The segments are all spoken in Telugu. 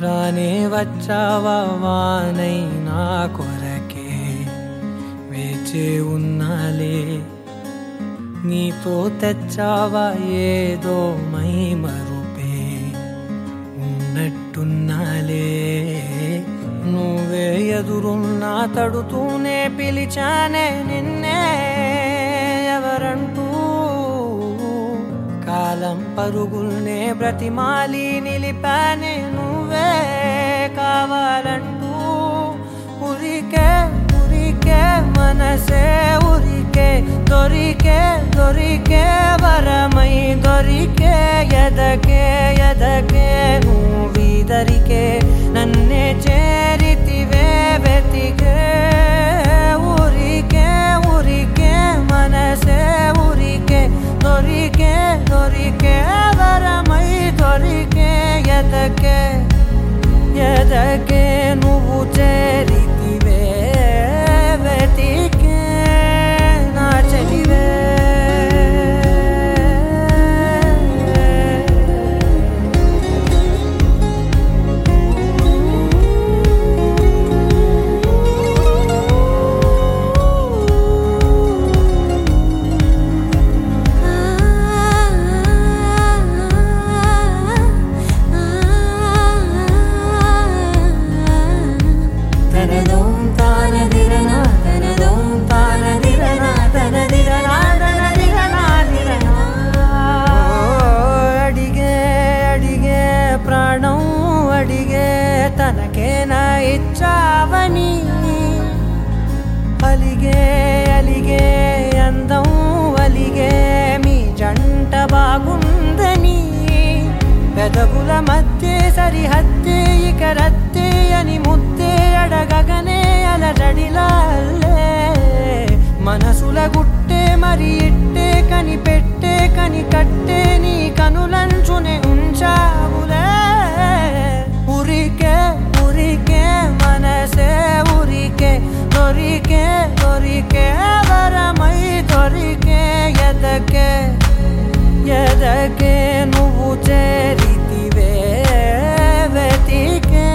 రానే వచ్చావా వానై నా కొరకే? వేచే ఉన్నాలే. నీతో తెచ్చావా ఏదో మై మరుపే? ఉన్నట్టున్నాలే. నువ్వే ఎదురున్నా తడుతూనే పిలిచానే నిన్నే. ఎవరంటూ కాలం పరుగుల్నే బ్రతిమాలి నిలిపానే నువ్వే కావాలంటూ. ఉరికే ఉరికే మనసే ఉరికే దొరికే దొరికే వరమై దొరికే ఎదకే ఎద ఎదకే తనకేనా ఇచ్చావని అలిగే అలిగే అందం అలిగే మీ జంట బాగుందని. పెదవుల మధ్య సరిహద్దే ఇక రత్తే అని ముద్దే అడగగనే అలజడిలాల్లే మనసుల గుట్టే మరి ఇట్టే కని ఎదకే నువ్వు చేరితివే వెతికే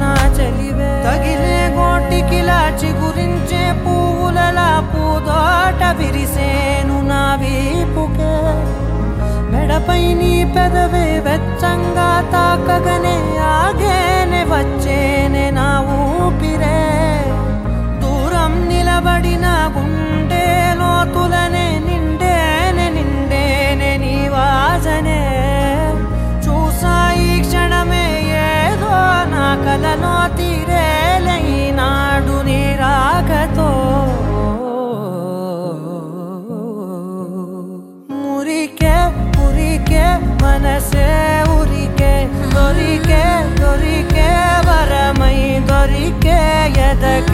నా చెలివే. తగిలే గోటికిలా చిగురించే పువ్వులలా పూదోట విరిసేను నా వీపుకే. మెడపై నీ పెదవే వెచ్చంగా తాకగనే erkeğe de